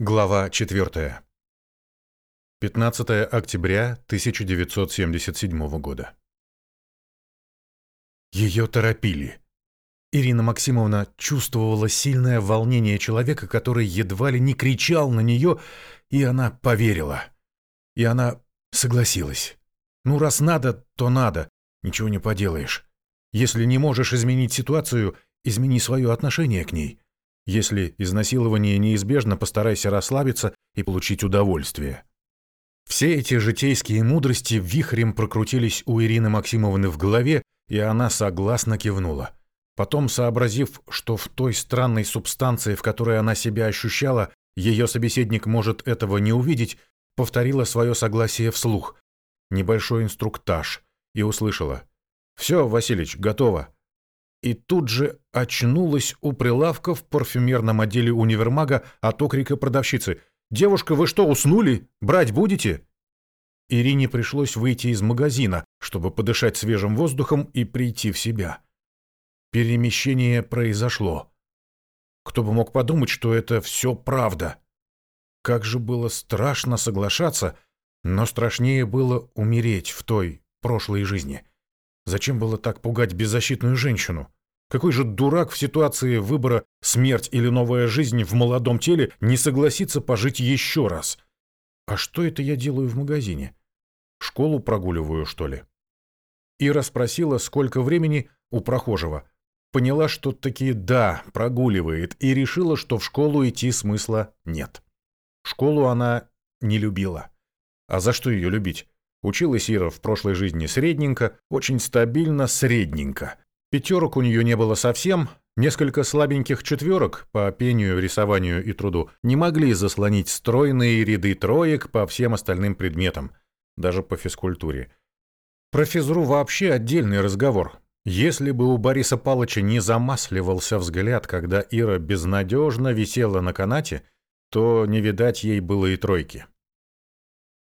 Глава 4. 15 октября 1977 года. Ее торопили. Ирина Максимовна чувствовала сильное волнение человека, который едва ли не кричал на нее, и она поверила. И она согласилась. Ну, раз надо, то надо. Ничего не поделаешь. Если не можешь изменить ситуацию, измени свое отношение к ней. Если изнасилование неизбежно, постарайся расслабиться и получить удовольствие. Все эти житейские мудрости вихрем прокрутились у Ирины Максимовны в голове, и она согласно кивнула. Потом, сообразив, что в той странной субстанции, в которой она себя ощущала, ее собеседник может этого не увидеть, повторила свое согласие вслух. Небольшой инструктаж. И услышала. «Все, Василич, готово и тут же очнулась у прилавка в парфюмерном отделе универмага от окрика продавщицы. «Девушка, вы что, уснули? Брать будете?» Ирине пришлось выйти из магазина, чтобы подышать свежим воздухом и прийти в себя. Перемещение произошло. Кто бы мог подумать, что это все правда. Как же было страшно соглашаться, но страшнее было умереть в той прошлой жизни. Зачем было так пугать беззащитную женщину? Какой же дурак в ситуации выбора смерть или новая жизнь в молодом теле не согласится пожить еще раз? А что это я делаю в магазине? Школу прогуливаю, что ли? Ира спросила, сколько времени у прохожего. Поняла, что таки да, прогуливает, и решила, что в школу идти смысла нет. Школу она не любила. А за что ее любить? Училась Ира в прошлой жизни средненько, очень стабильно средненько. Пятерок у нее не было совсем, несколько слабеньких четверок по пению, рисованию и труду не могли заслонить стройные ряды троек по всем остальным предметам, даже по физкультуре. Про физру вообще отдельный разговор. Если бы у Бориса Палыча не замасливался взгляд, когда Ира безнадежно висела на канате, то не видать ей было и тройки.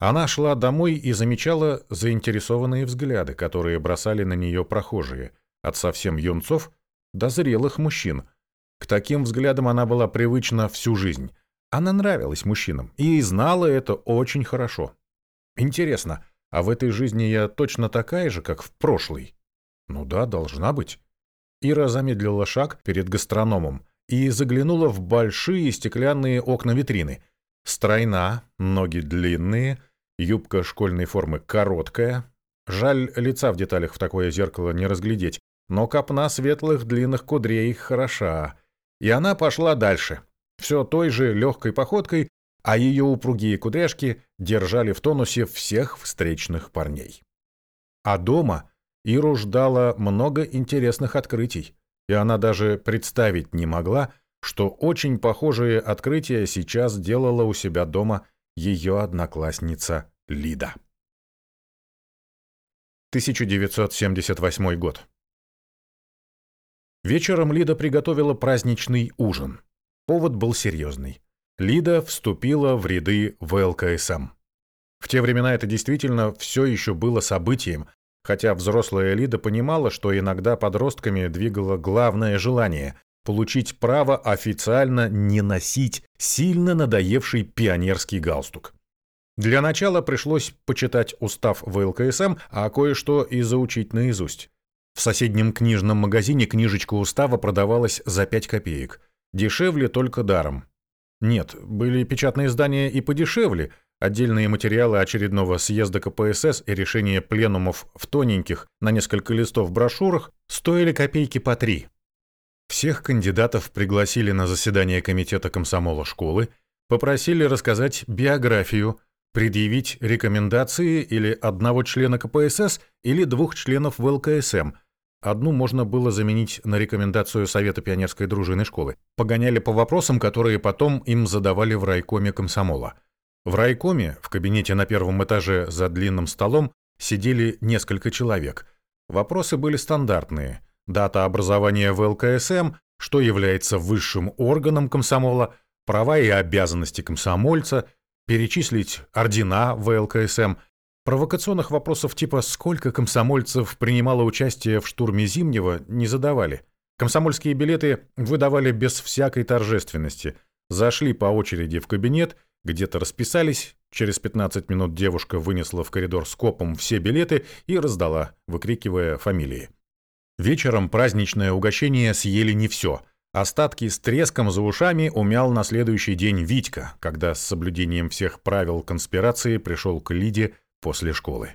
Она шла домой и замечала заинтересованные взгляды, которые бросали на нее прохожие – от совсем юнцов до зрелых мужчин. К таким взглядам она была привычна всю жизнь. Она нравилась мужчинам и знала это очень хорошо. Интересно, а в этой жизни я точно такая же, как в прошлой? Ну да, должна быть. Ира замедлила шаг перед гастрономом и заглянула в большие стеклянные окна витрины. Стройна, ноги длинные, юбка школьной формы короткая. Жаль, лица в деталях в такое зеркало не разглядеть но копна светлых длинных кудрей хороша. И она пошла дальше, все той же легкой походкой, а ее упругие кудряшки держали в тонусе всех встречных парней. А дома Иру ждало много интересных открытий, и она даже представить не могла, что очень похожие открытия сейчас делала у себя дома ее одноклассница Лида. 1978 год. Вечером Лида приготовила праздничный ужин. Повод был серьезный. Лида вступила в ряды ВЛКСМ. В те времена это действительно все еще было событием, хотя взрослая Лида понимала, что иногда подростками двигало главное желание – получить право официально не носить сильно надоевший пионерский галстук. Для начала пришлось почитать устав ВЛКСМ, а кое-что и заучить наизусть. В соседнем книжном магазине книжечка устава продавалась за 5 копеек. Дешевле только даром. Нет, были печатные издания и подешевле, отдельные материалы очередного съезда КПСС и решения пленумов в тоненьких, на несколько листов брошюрах стоили копейки по три. Всех кандидатов пригласили на заседание комитета комсомола школы, попросили рассказать биографию, предъявить рекомендации или одного члена КПСС, или двух членов ВЛКСМ. Одну можно было заменить на рекомендацию Совета пионерской дружины школы. Погоняли по вопросам, которые потом им задавали в райкоме комсомола. В райкоме, в кабинете на первом этаже за длинным столом, сидели несколько человек. Вопросы были стандартные. Дата образования ВЛКСМ, что является высшим органом комсомола, права и обязанности комсомольца – перечислить ордена ВЛКСМ, провокационных вопросов типа «Сколько комсомольцев принимало участие в штурме Зимнего?» не задавали. Комсомольские билеты выдавали без всякой торжественности. зашли по очереди в кабинет, где-то расписались, через 15 минут девушка вынесла в коридор скопом все билеты и раздала, выкрикивая фамилии. Вечером праздничное угощение съели не все. Остатки с треском за ушами умял на следующий день Витька, когда с соблюдением всех правил конспирации пришел к Лиде после школы.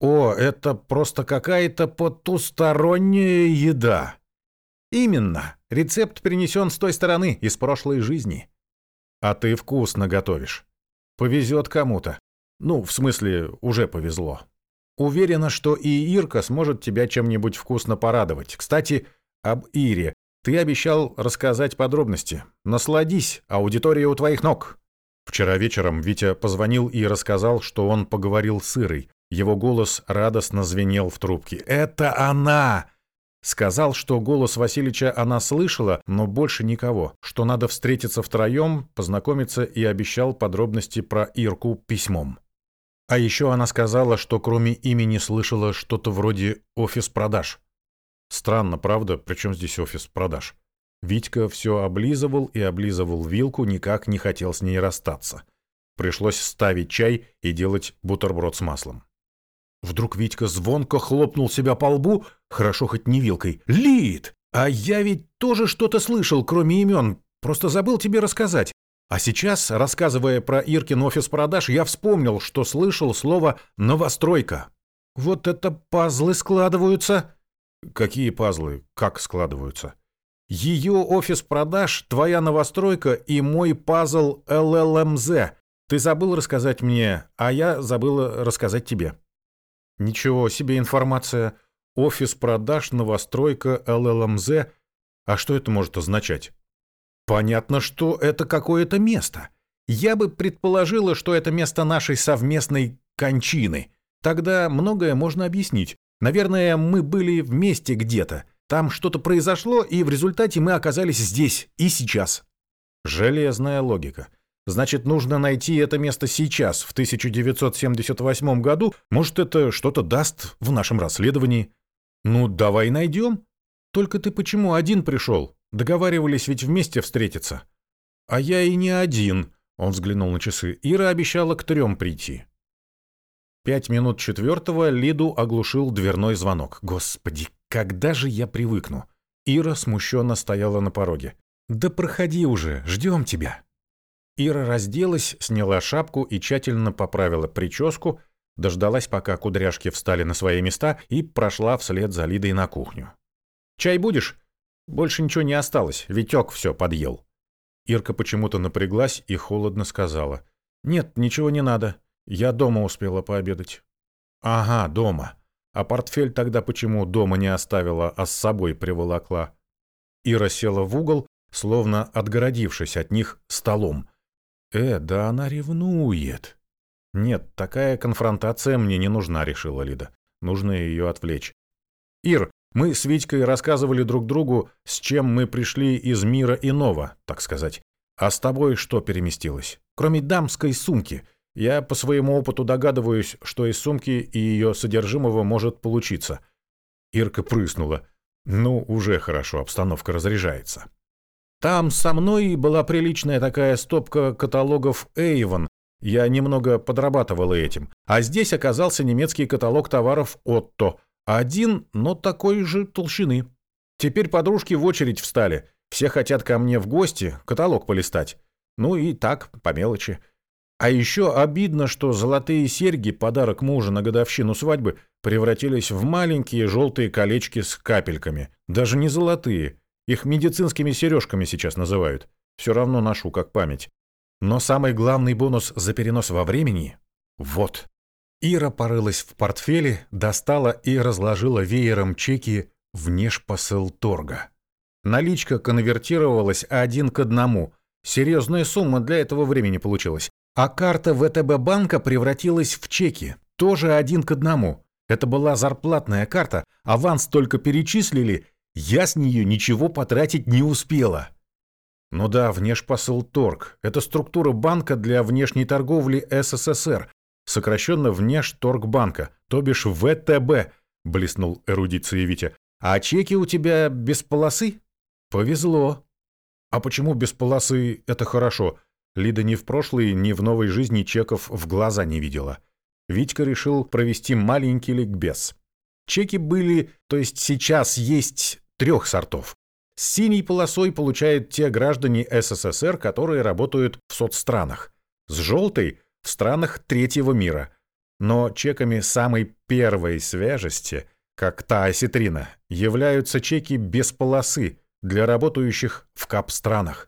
«О, это просто какая-то потусторонняя еда!» «Именно. Рецепт принесен с той стороны, из прошлой жизни». «А ты вкусно готовишь. Повезет кому-то. Ну, в смысле, уже повезло. Уверена, что и Ирка сможет тебя чем-нибудь вкусно порадовать. Кстати, об Ире. Ты обещал рассказать подробности. Насладись, аудитория у твоих ног». Вчера вечером Витя позвонил и рассказал, что он поговорил с Ирой. Его голос радостно звенел в трубке. «Это она!» Сказал, что голос Васильича она слышала, но больше никого, что надо встретиться втроем, познакомиться и обещал подробности про Ирку письмом. А еще она сказала, что кроме имени слышала что-то вроде «офис продаж». Странно, правда? Причем здесь офис продаж? Витька все облизывал и облизывал вилку, никак не хотел с ней расстаться. Пришлось ставить чай и делать бутерброд с маслом. Вдруг Витька звонко хлопнул себя по лбу, хорошо хоть не вилкой. «Лид! А я ведь тоже что-то слышал, кроме имен, просто забыл тебе рассказать. А сейчас, рассказывая про Иркин офис продаж, я вспомнил, что слышал слово «новостройка». Вот это пазлы складываются. Какие пазлы? Как складываются? Ее офис продаж, твоя новостройка и мой пазл ЛЛМЗ. Ты забыл рассказать мне, а я забыла рассказать тебе. Ничего себе информация. Офис продаж, новостройка, ЛЛМЗ. А что это может означать? Понятно, что это какое-то место. Я бы предположила, что это место нашей совместной кончины. Тогда многое можно объяснить. Наверное, мы были вместе где-то. Там что-то произошло, и в результате мы оказались здесь и сейчас. Железная логика. Значит, нужно найти это место сейчас, в 1978 году. Может, это что-то даст в нашем расследовании. Ну, давай найдем. Только ты почему один пришел? Договаривались ведь вместе встретиться. А я и не один, он взглянул на часы. Ира обещала к трем прийти. Пять минут четвертого Лиду оглушил дверной звонок. Господи, когда же я привыкну? Ира смущенно стояла на пороге. «Да проходи уже, ждем тебя». Ира разделась, сняла шапку и тщательно поправила прическу, дождалась, пока кудряшки встали на свои места, и прошла вслед за Лидой на кухню. «Чай будешь?» «Больше ничего не осталось, Витек все подъел». Ирка почему-то напряглась и холодно сказала. «Нет, ничего не надо. Я дома успела пообедать». «Ага, дома. А портфель тогда почему дома не оставила, а с собой приволокла?» Ира села в угол, словно отгородившись от них столом, «Э, да она ревнует». «Нет, такая конфронтация мне не нужна», — решила Лида. «Нужно ее отвлечь». «Ир, мы с Витькой рассказывали друг другу, с чем мы пришли из мира иного, так сказать. А с тобой что переместилось? Кроме дамской сумки. Я по своему опыту догадываюсь, что из сумки и ее содержимого может получиться». Ирка прыснула. «Ну, уже хорошо, обстановка разряжается». Там со мной была приличная такая стопка каталогов Avon. Я немного подрабатывала этим. А здесь оказался немецкий каталог товаров Отто. Один, но такой же толщины. Теперь подружки в очередь встали. Все хотят ко мне в гости каталог полистать. Ну и так, по мелочи. А еще обидно, что золотые серьги, подарок мужа на годовщину свадьбы, превратились в маленькие желтые колечки с капельками. Даже не золотые. Их медицинскими сережками сейчас называют. Все равно ношу как память. Но самый главный бонус за перенос во времени — вот. Ира порылась в портфеле, достала и разложила веером чеки внешпосыл торга. Наличка конвертировалась один к одному. Серьезная сумма для этого времени получилась. А карта ВТБ банка превратилась в чеки. Тоже один к одному. Это была зарплатная карта, аванс только перечислили, я с нее ничего потратить не успела. Ну да, внешпосыл торг. Это структура банка для внешней торговли СССР, сокращенно внешторгбанка, то бишь ВТБ, блеснул эрудицией Витя. А чеки у тебя без полосы? Повезло. А почему без полосы это хорошо? Лида ни в прошлой, ни в новой жизни чеков в глаза не видела. Витька решил провести маленький ликбез. Чеки были, то есть сейчас есть трех сортов. С синей полосой получают те граждане СССР, которые работают в соцстранах. С желтой – в странах третьего мира. Но чеками самой первой свежести, как та осетрина, являются чеки без полосы для работающих в КАП-странах.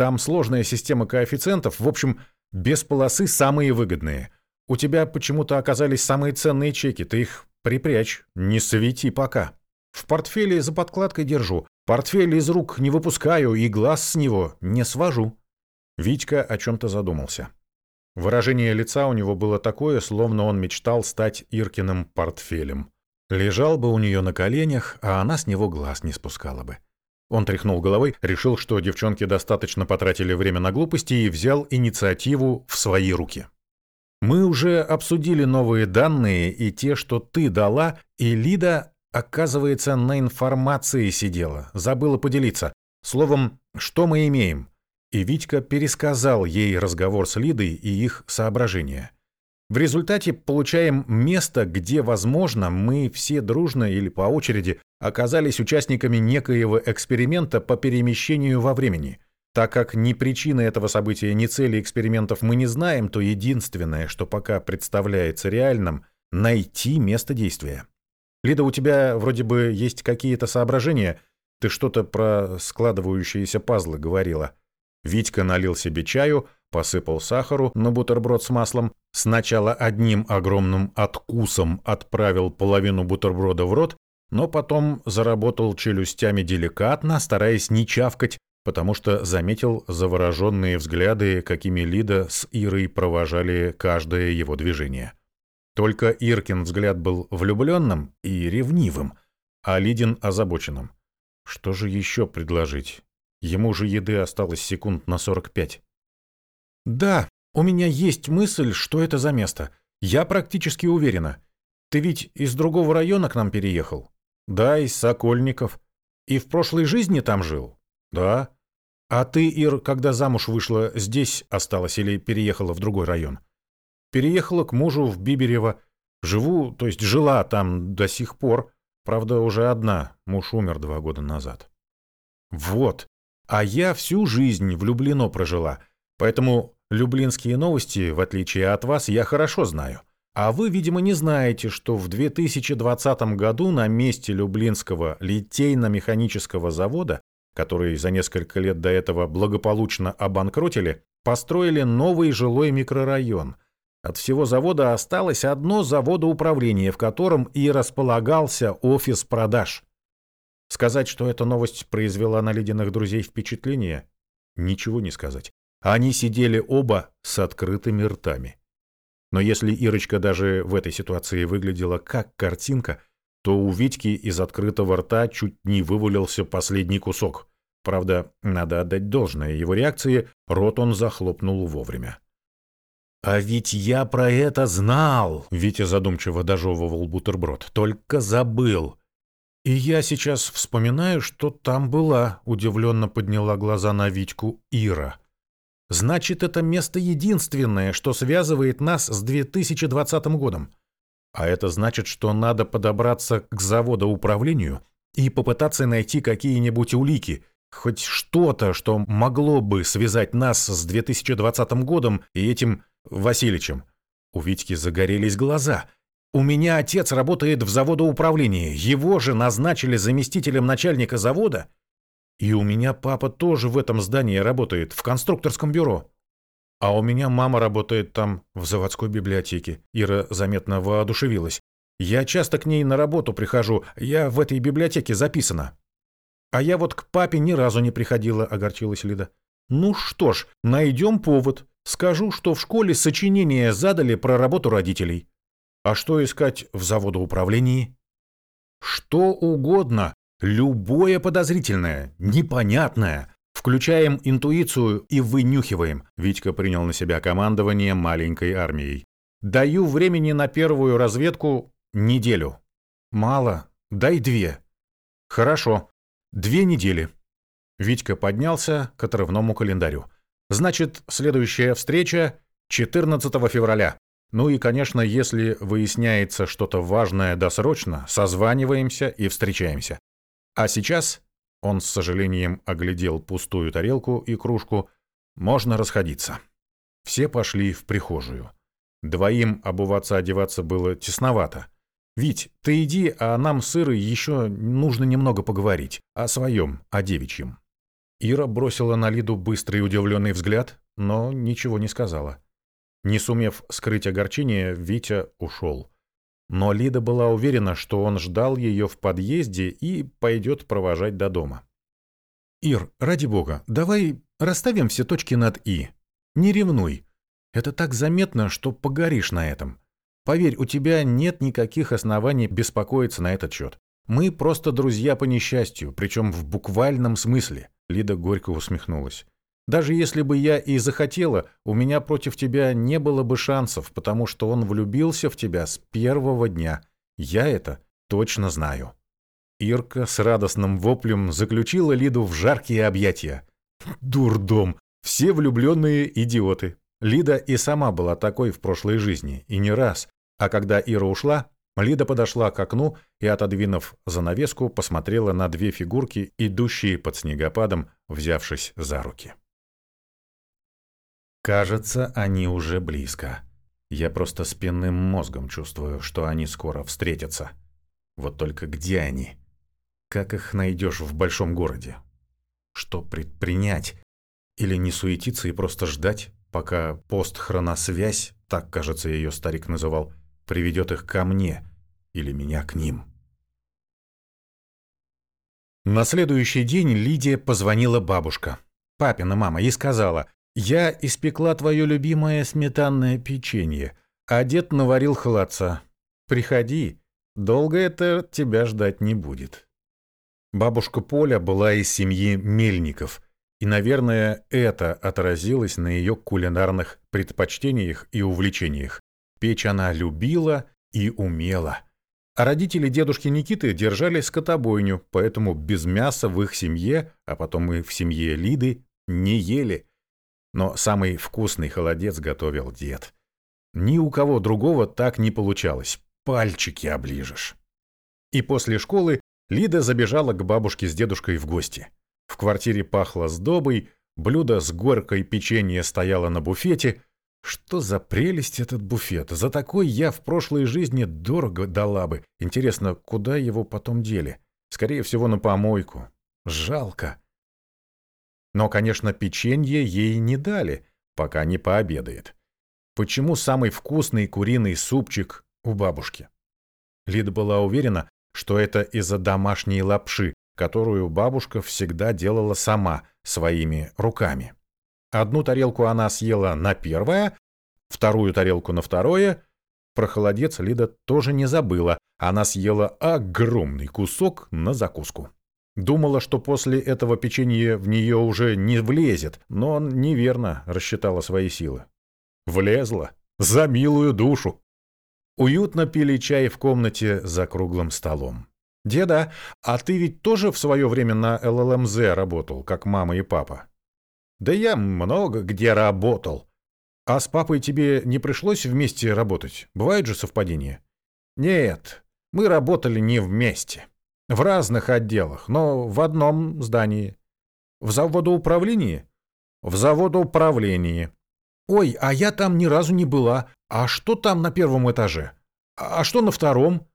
Там сложная система коэффициентов, в общем, без полосы самые выгодные. У тебя почему-то оказались самые ценные чеки, ты их припрячь, не свети пока. В портфеле за подкладкой держу, портфель из рук не выпускаю и глаз с него не свожу. Витька о чем-то задумался. Выражение лица у него было такое, словно он мечтал стать Иркиным портфелем. Лежал бы у нее на коленях, а она с него глаз не спускала бы. Он тряхнул головой, решил, что девчонки достаточно потратили время на глупости и взял инициативу в свои руки. «Мы уже обсудили новые данные и те, что ты дала, и Лида, оказывается, на информации сидела, забыла поделиться. Словом, что мы имеем?» И Витька пересказал ей разговор с Лидой и их соображения. В результате получаем место, где, возможно, мы все дружно или по очереди оказались участниками некоего эксперимента по перемещению во времени. Так как ни причины этого события, ни цели экспериментов мы не знаем, то единственное, что пока представляется реальным – найти место действия. Лида, у тебя вроде бы есть какие-то соображения. Ты что-то про складывающиеся пазлы говорила. Витька налил себе чаю – посыпал сахару на бутерброд с маслом, сначала одним огромным откусом отправил половину бутерброда в рот, но потом заработал челюстями деликатно, стараясь не чавкать, потому что заметил завороженные взгляды, какими Лида с Ирой провожали каждое его движение. Только Иркин взгляд был влюбленным и ревнивым, а Лидин озабоченным. Что же еще предложить? Ему же еды осталось секунд на сорок пять. «Да, у меня есть мысль, что это за место. Я практически уверена. Ты ведь из другого района к нам переехал?» «Да, из Сокольников. И в прошлой жизни там жил?» «Да». «А ты, Ир, когда замуж вышла, здесь осталась или переехала в другой район?» «Переехала к мужу в Биберево. Живу, то есть жила там до сих пор. Правда, уже одна. Муж умер два года назад». «Вот. А я всю жизнь влюблено прожила». Поэтому люблинские новости, в отличие от вас, я хорошо знаю. А вы, видимо, не знаете, что в 2020 году на месте Люблинского литейно-механического завода, который за несколько лет до этого благополучно обанкротили, построили новый жилой микрорайон. От всего завода осталось одно заводоуправление, в котором и располагался офис продаж. Сказать, что эта новость произвела на ледяных друзей впечатление, ничего не сказать. Они сидели оба с открытыми ртами. Но если Ирочка даже в этой ситуации выглядела как картинка, то у Витьки из открытого рта чуть не вывалился последний кусок. Правда, надо отдать должное его реакции, рот он захлопнул вовремя. «А ведь я про это знал!» Витя задумчиво дожевывал бутерброд. «Только забыл!» «И я сейчас вспоминаю, что там была», — удивленно подняла глаза на Витьку Ира. Значит, это место единственное, что связывает нас с 2020 годом. А это значит, что надо подобраться к заводоуправлению и попытаться найти какие-нибудь улики, хоть что-то, что могло бы связать нас с 2020 годом и этим Васильичем. У Витьки загорелись глаза. «У меня отец работает в заводоуправлении. Его же назначили заместителем начальника завода?» И у меня папа тоже в этом здании работает, в конструкторском бюро. А у меня мама работает там, в заводской библиотеке. Ира заметно воодушевилась. Я часто к ней на работу прихожу, я в этой библиотеке записана. А я вот к папе ни разу не приходила, огорчилась Лида. Ну что ж, найдем повод. Скажу, что в школе сочинение задали про работу родителей. А что искать в заводоуправлении? Что угодно, Любое подозрительное, непонятное. Включаем интуицию и вынюхиваем. Витька принял на себя командование маленькой армией. Даю времени на первую разведку неделю. Мало. Дай две. Хорошо. Две недели. Витька поднялся к отрывному календарю. «Значит, следующая встреча 14 февраля. Ну и, конечно, если выясняется что-то важное досрочно, созваниваемся и встречаемся. А сейчас он с сожалением оглядел пустую тарелку и кружку. Можно расходиться. Все пошли в прихожую. Двоим обуваться-одеваться было тесновато. «Вить, ты иди, а нам с Ирой еще нужно немного поговорить. О своем, о девичьем». Ира бросила на Лиду быстрый удивленный взгляд, но ничего не сказала. Не сумев скрыть огорчение, Витя ушел. Но Лида была уверена, что он ждал ее в подъезде и пойдет провожать до дома. «Ир, ради бога, давай расставим все точки над «и». Не ревнуй. Это так заметно, что погоришь на этом. Поверь, у тебя нет никаких оснований беспокоиться на этот счет. Мы просто друзья по несчастью, причем в буквальном смысле». Лида горько усмехнулась. Даже если бы я и захотела, у меня против тебя не было бы шансов, потому что он влюбился в тебя с первого дня. Я это точно знаю». Ирка с радостным воплем заключила Лиду в жаркие объятия. «Дурдом! Все влюбленные идиоты!» Лида и сама была такой в прошлой жизни, и не раз. А когда Ира ушла, Лида подошла к окну и, отодвинув занавеску, посмотрела на две фигурки, идущие под снегопадом, взявшись за руки. Кажется, они уже близко. Я просто спинным мозгом чувствую, что они скоро встретятся. Вот только где они? Как их найдешь в большом городе? Что предпринять? Или не суетиться и просто ждать, пока постхроносвязь, так, кажется, ее старик называл, приведет их ко мне или меня к ним? На следующий день Лидия позвонила бабушка, папина мама, и сказала, я испекла твое любимое сметанное печенье, а дед наварил холодца. Приходи, долго это тебя ждать не будет. Бабушка Поля была из семьи Мельников, и, наверное, это отразилось на ее кулинарных предпочтениях и увлечениях. Печь она любила и умела. А родители дедушки Никиты держали скотобойню, поэтому без мяса в их семье, а потом и в семье Лиды, не ели – но самый вкусный холодец готовил дед. Ни у кого другого так не получалось. Пальчики оближешь. И после школы Лида забежала к бабушке с дедушкой в гости. В квартире пахло сдобой, блюдо с горкой печенья стояло на буфете. Что за прелесть этот буфет? За такой я в прошлой жизни дорого дала бы. Интересно, куда его потом дели? Скорее всего, на помойку. Жалко. Но, конечно, печенье ей не дали, пока не пообедает. Почему самый вкусный куриный супчик у бабушки? Лида была уверена, что это из-за домашней лапши, которую бабушка всегда делала сама, своими руками. Одну тарелку она съела на первое, вторую тарелку на второе. Про холодец Лида тоже не забыла, она съела огромный кусок на закуску. Думала, что после этого печенье в нее уже не влезет, но неверно рассчитала свои силы. Влезла. За милую душу. Уютно пили чай в комнате за круглым столом. «Деда, а ты ведь тоже в свое время на ЛЛМЗ работал, как мама и папа?» «Да я много где работал. А с папой тебе не пришлось вместе работать? Бывают же совпадения?» «Нет, мы работали не вместе. В разных отделах, но в одном здании. В заводоуправлении? В заводоуправлении. Ой, а я там ни разу не была. А что там на первом этаже? А что на втором?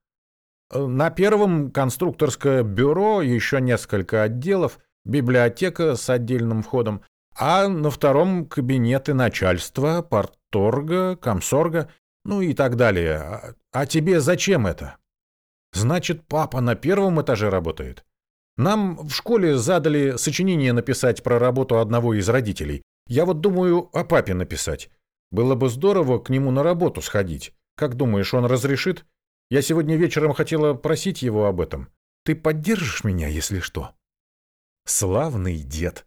На первом конструкторское бюро, еще несколько отделов, библиотека с отдельным входом, а на втором кабинеты начальства, порторга, комсорга, ну и так далее. А, а тебе зачем это? Значит, папа на первом этаже работает. Нам в школе задали сочинение написать про работу одного из родителей. Я вот думаю о папе написать. Было бы здорово к нему на работу сходить. Как думаешь, он разрешит? Я сегодня вечером хотела просить его об этом. Ты поддержишь меня, если что? Славный дед.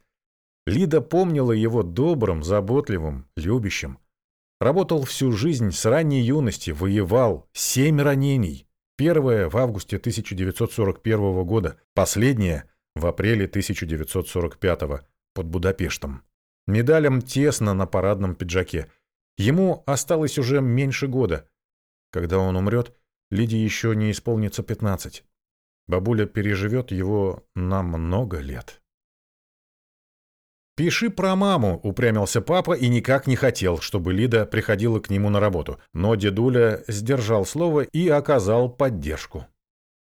Лида помнила его добрым, заботливым, любящим. Работал всю жизнь с ранней юности, воевал, семь ранений. Первое в августе 1941 года, последнее в апреле 1945 под Будапештом. Медалям тесно на парадном пиджаке. Ему осталось уже меньше года. Когда он умрет, Лиде еще не исполнится 15. Бабуля переживет его на много лет. «Пиши про маму», — упрямился папа и никак не хотел, чтобы Лида приходила к нему на работу. Но дедуля сдержал слово и оказал поддержку.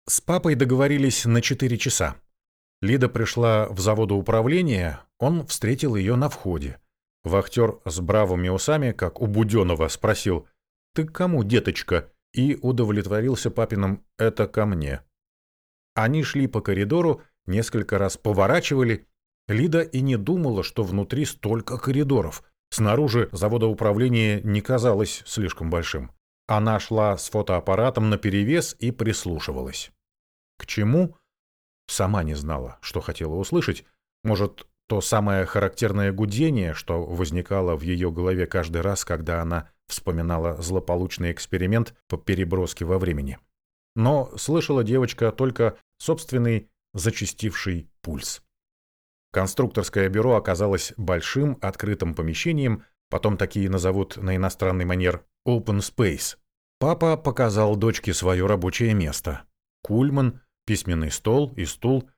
С папой договорились на 4 часа. Лида пришла в заводоуправление, он встретил ее на входе. Вахтер с бравыми усами, как у Буденова, спросил «Ты к кому, деточка?» и удовлетворился папиным «это ко мне». Они шли по коридору, несколько раз поворачивали. Лида и не думала, что внутри столько коридоров. Снаружи завода управления не казалось слишком большим. Она шла с фотоаппаратом наперевес и прислушивалась. К чему? Сама не знала, что хотела услышать. Может, то самое характерное гудение, что возникало в ее голове каждый раз, когда она вспоминала злополучный эксперимент по переброске во времени. Но слышала девочка только собственный зачастивший пульс. Конструкторское бюро оказалось большим открытым помещением, потом такие назовут на иностранный манер open space. Папа показал дочке свое рабочее место. Кульман, письменный стол и стул.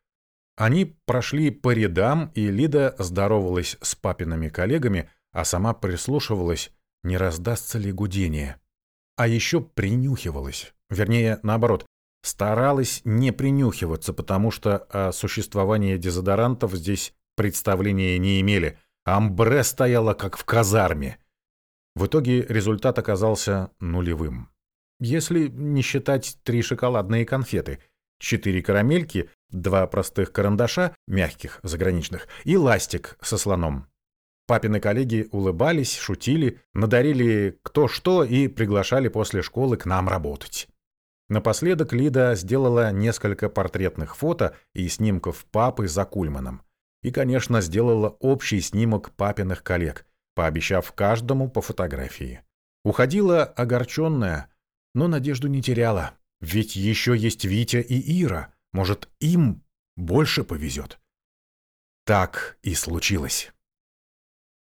Они прошли по рядам, и Лида здоровалась с папиными коллегами, а сама прислушивалась, не раздастся ли гудение. А еще принюхивалась. Вернее, наоборот, старалась не принюхиваться, потому что о существовании дезодорантов здесь представления не имели. Амбре стояла как в казарме. В итоге результат оказался нулевым. Если не считать три шоколадные конфеты, четыре карамельки, два простых карандаша, мягких, заграничных, и ластик со слоном. Папины коллеги улыбались, шутили, надарили кто что и приглашали после школы к нам работать. Напоследок Лида сделала несколько портретных фото и снимков папы за Кульманом. И, конечно, сделала общий снимок папиных коллег, пообещав каждому по фотографии. Уходила огорченная, но надежду не теряла. Ведь еще есть Витя и Ира. Может, им больше повезет. Так и случилось.